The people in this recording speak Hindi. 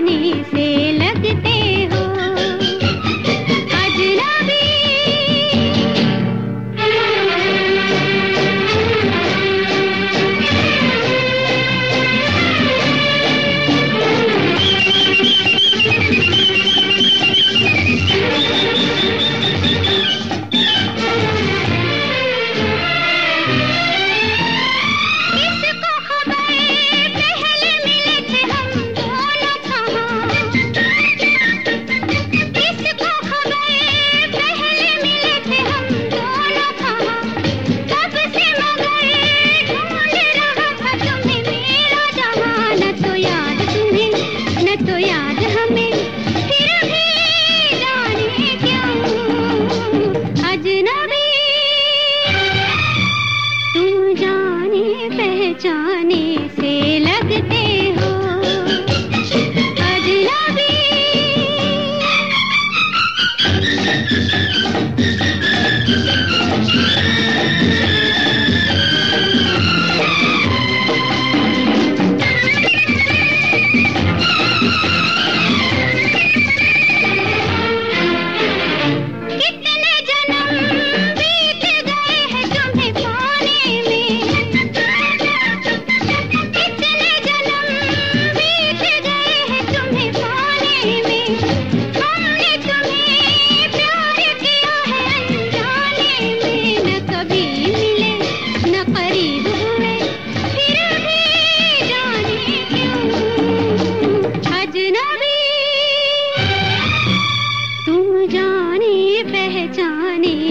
जाने से जाने से लगते हो। अजनबी पहचाने से